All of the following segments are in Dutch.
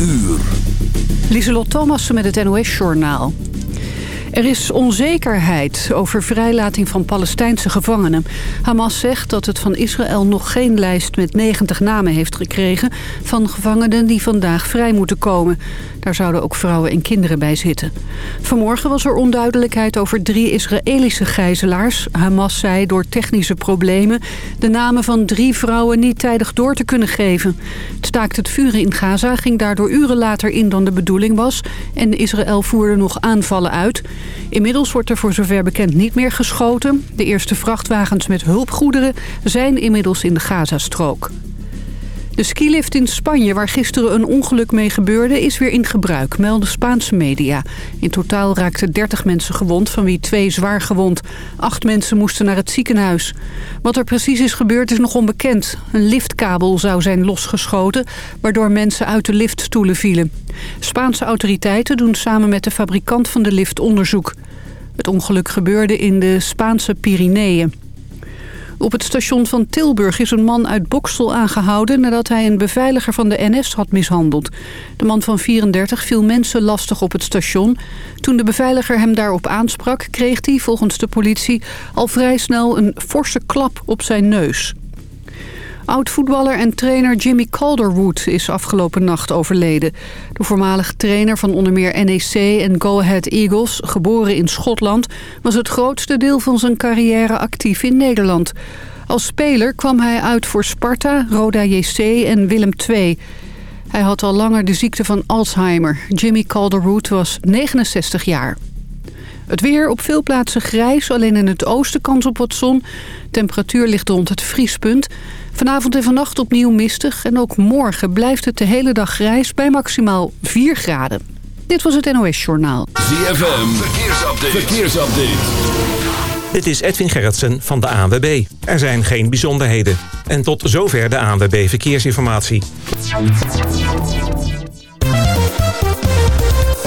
uur. Lieselot Thomassen met het NOS-journaal. Er is onzekerheid over vrijlating van Palestijnse gevangenen. Hamas zegt dat het van Israël nog geen lijst met 90 namen heeft gekregen... van gevangenen die vandaag vrij moeten komen. Daar zouden ook vrouwen en kinderen bij zitten. Vanmorgen was er onduidelijkheid over drie Israëlische gijzelaars. Hamas zei door technische problemen de namen van drie vrouwen niet tijdig door te kunnen geven. Het staakt het vuren in Gaza ging daardoor uren later in dan de bedoeling was... en Israël voerde nog aanvallen uit... Inmiddels wordt er voor zover bekend niet meer geschoten. De eerste vrachtwagens met hulpgoederen zijn inmiddels in de Gazastrook. De skilift in Spanje, waar gisteren een ongeluk mee gebeurde, is weer in gebruik, melden Spaanse media. In totaal raakten 30 mensen gewond, van wie twee zwaar gewond. Acht mensen moesten naar het ziekenhuis. Wat er precies is gebeurd is nog onbekend. Een liftkabel zou zijn losgeschoten, waardoor mensen uit de liftstoelen vielen. Spaanse autoriteiten doen samen met de fabrikant van de lift onderzoek. Het ongeluk gebeurde in de Spaanse Pyreneeën. Op het station van Tilburg is een man uit Boksel aangehouden... nadat hij een beveiliger van de NS had mishandeld. De man van 34 viel mensen lastig op het station. Toen de beveiliger hem daarop aansprak... kreeg hij, volgens de politie, al vrij snel een forse klap op zijn neus. Oud-voetballer en trainer Jimmy Calderwood is afgelopen nacht overleden. De voormalige trainer van onder meer NEC en Go Ahead Eagles, geboren in Schotland... was het grootste deel van zijn carrière actief in Nederland. Als speler kwam hij uit voor Sparta, Roda JC en Willem II... Hij had al langer de ziekte van Alzheimer. Jimmy Calderwood was 69 jaar. Het weer op veel plaatsen grijs, alleen in het oosten kans op wat zon. Temperatuur ligt rond het vriespunt. Vanavond en vannacht opnieuw mistig en ook morgen blijft het de hele dag grijs bij maximaal 4 graden. Dit was het NOS Journaal. ZFM, verkeersupdate. verkeersupdate. Dit is Edwin Gerritsen van de ANWB. Er zijn geen bijzonderheden. En tot zover de ANWB Verkeersinformatie.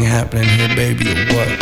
Happening here, baby, or what?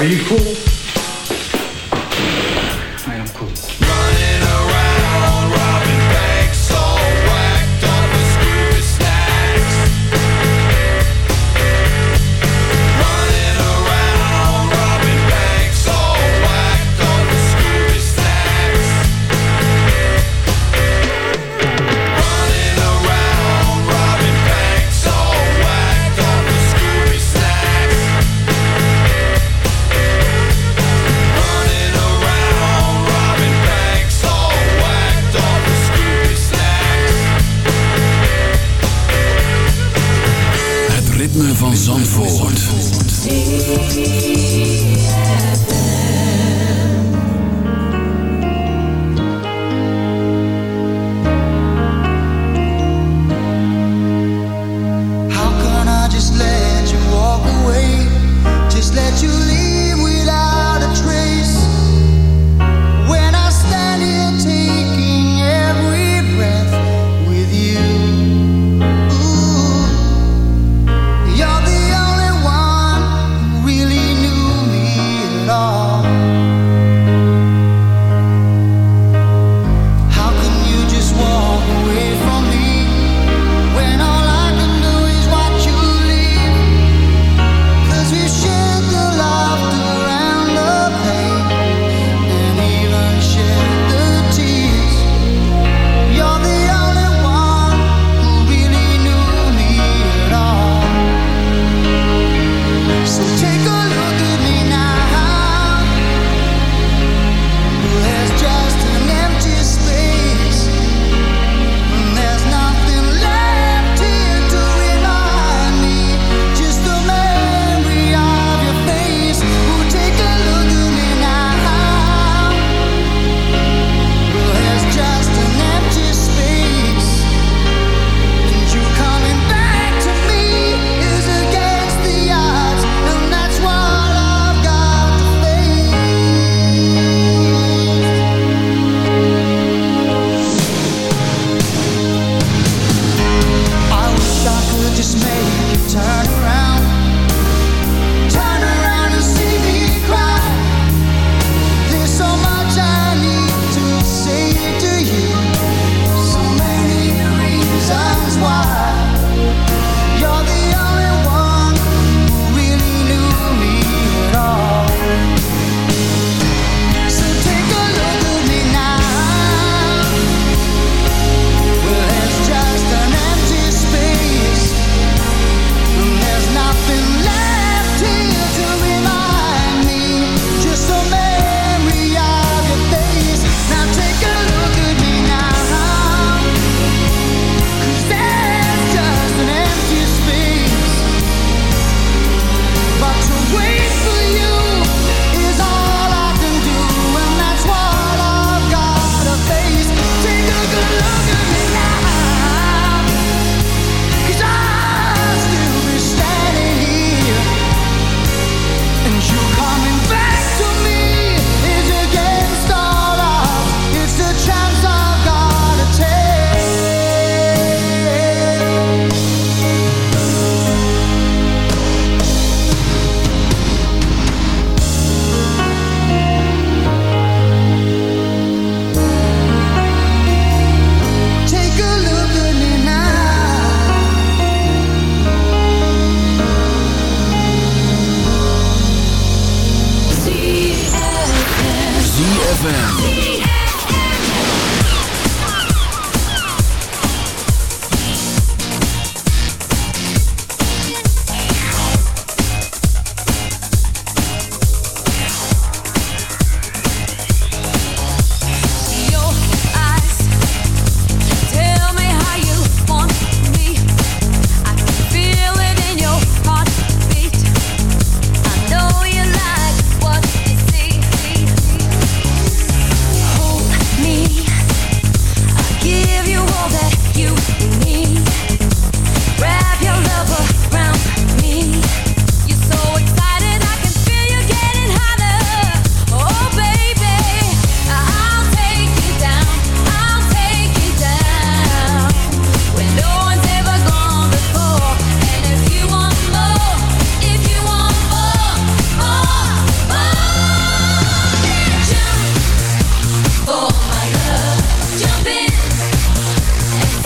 Are you cool?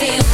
Feel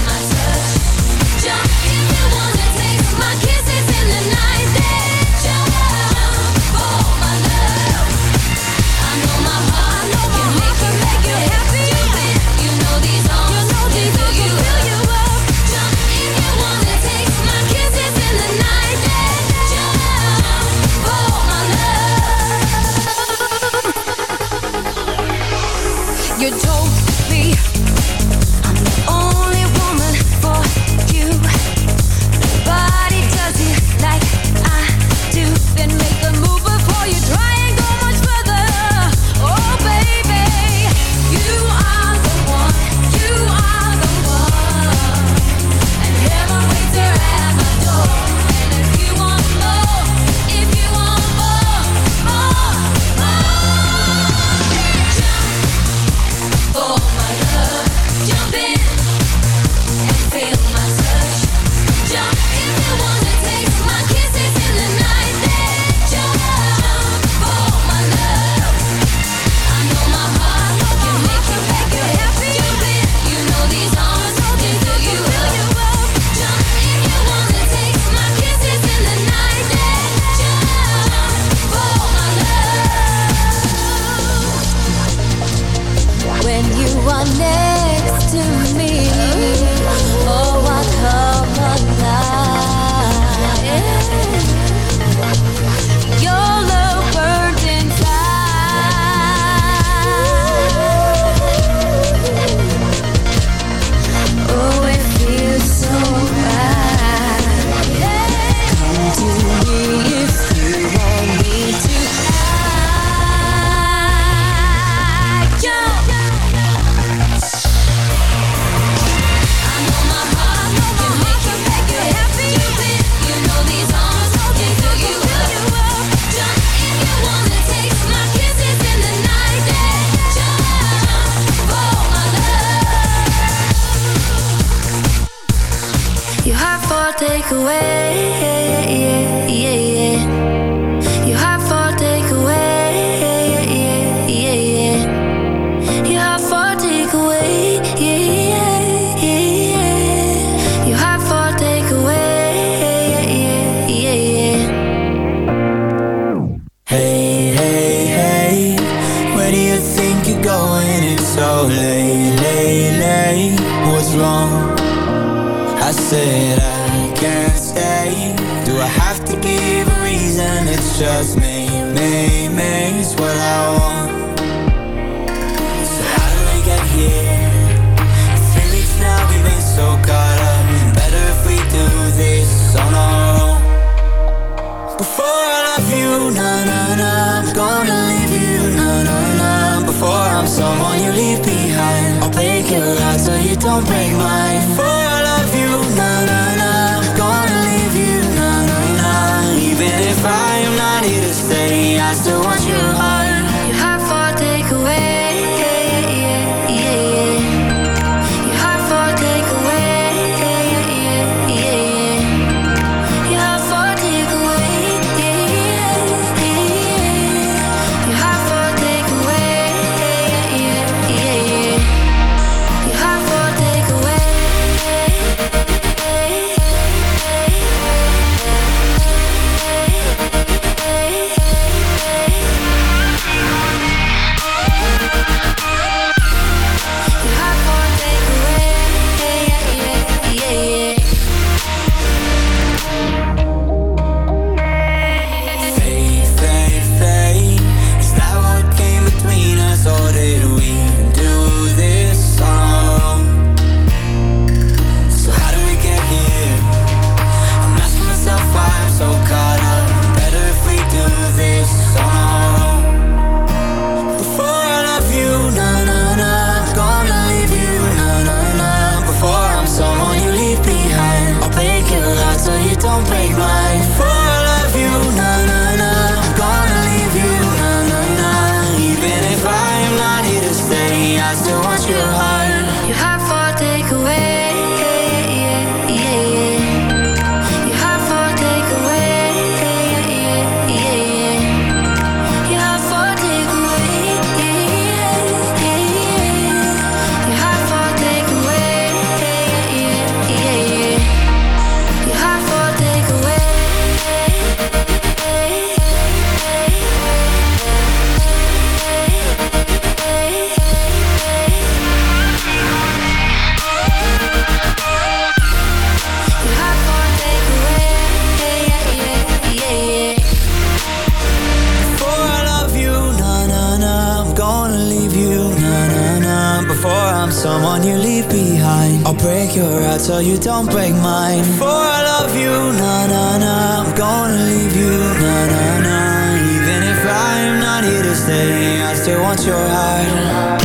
say I still want your heart.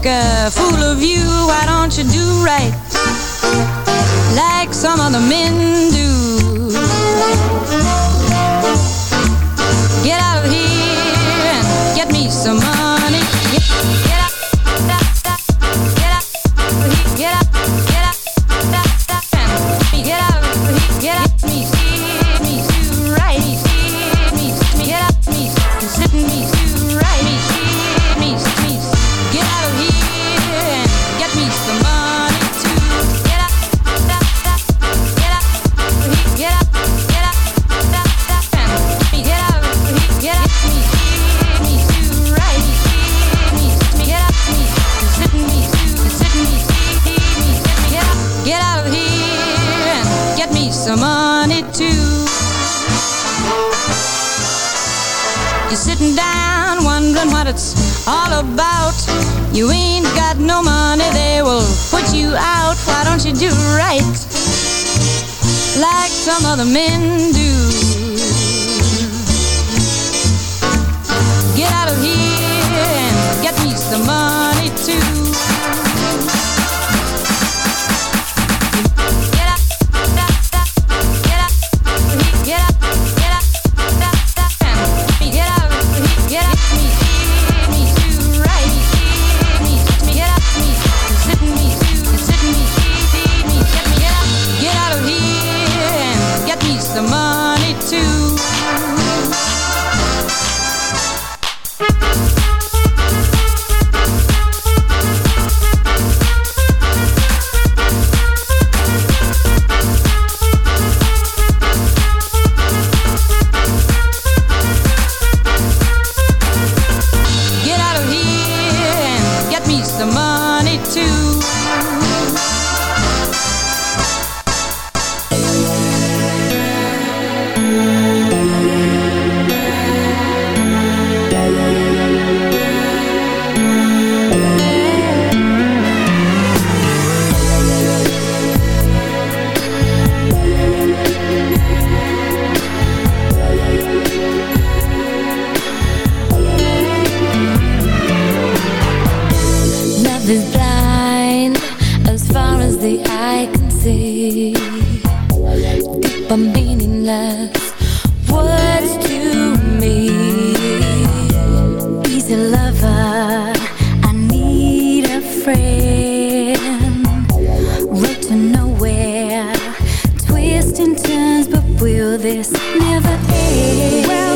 Good. don't you do right like some other men do? Get out of here. Hey.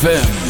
ZFM.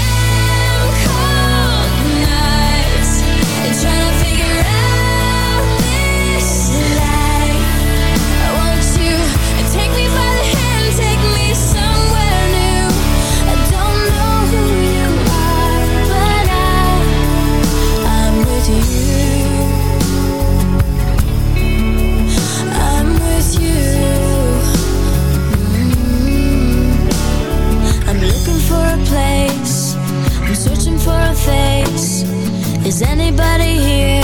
Is anybody here?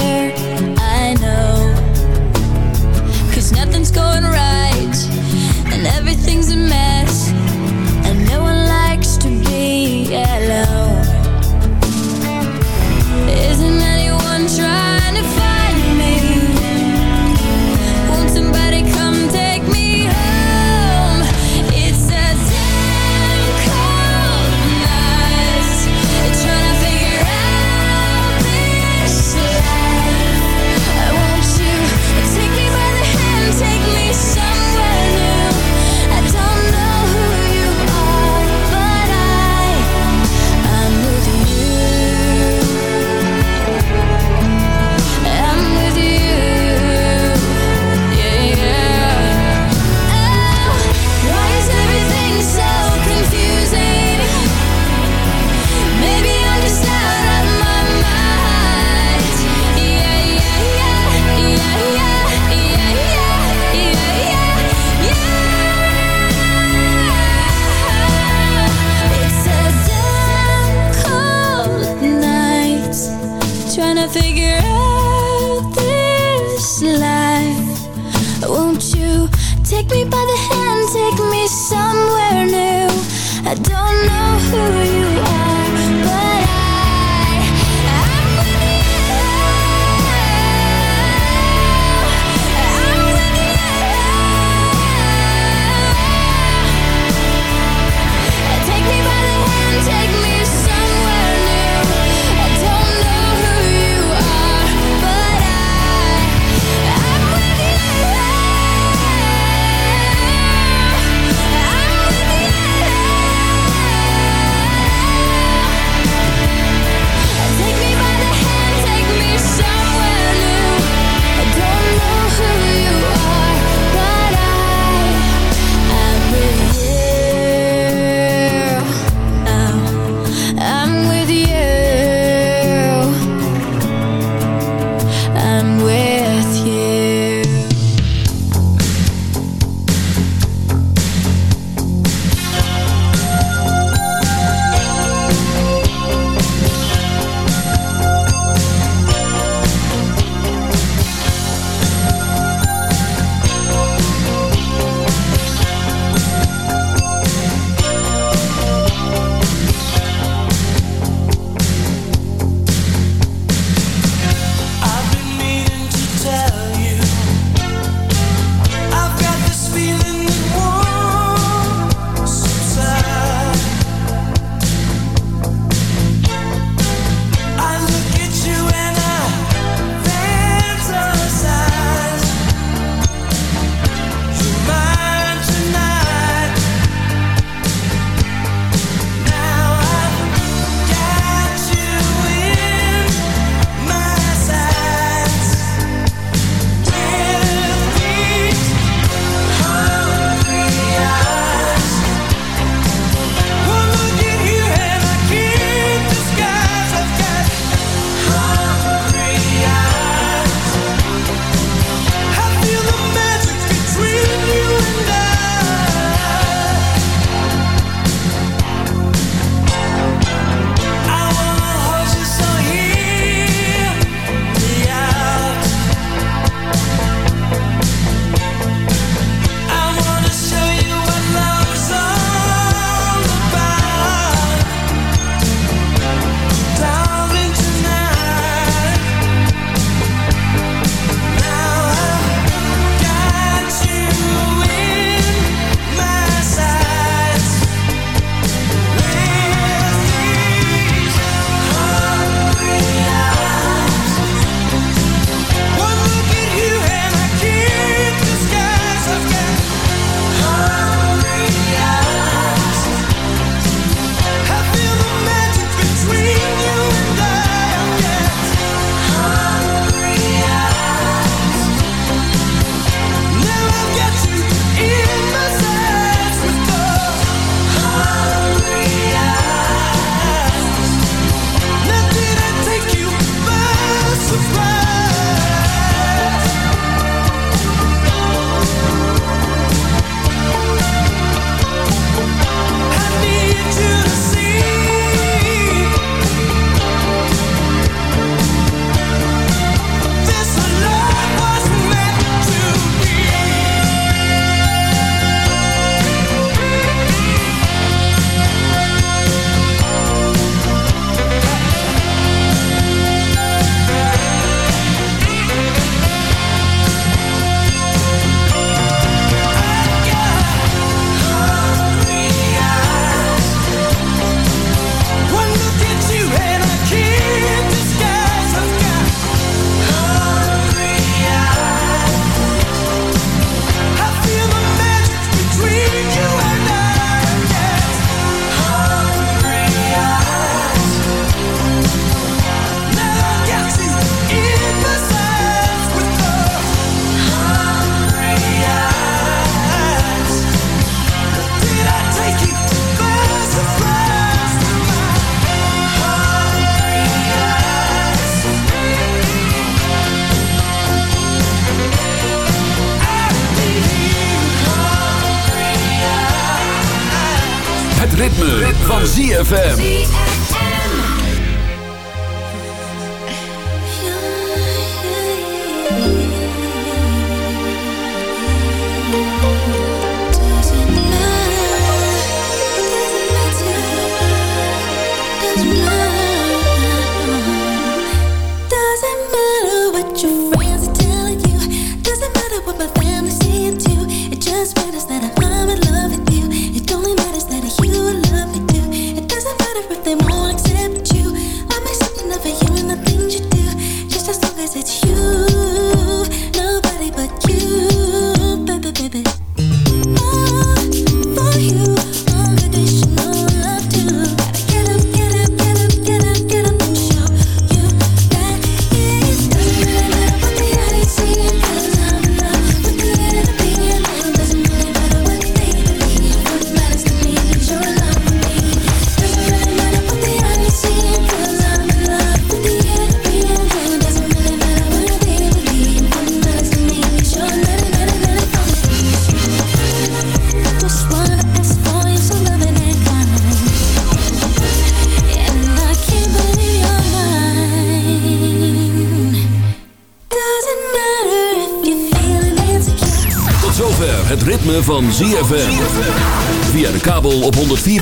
ritme, van ZFM.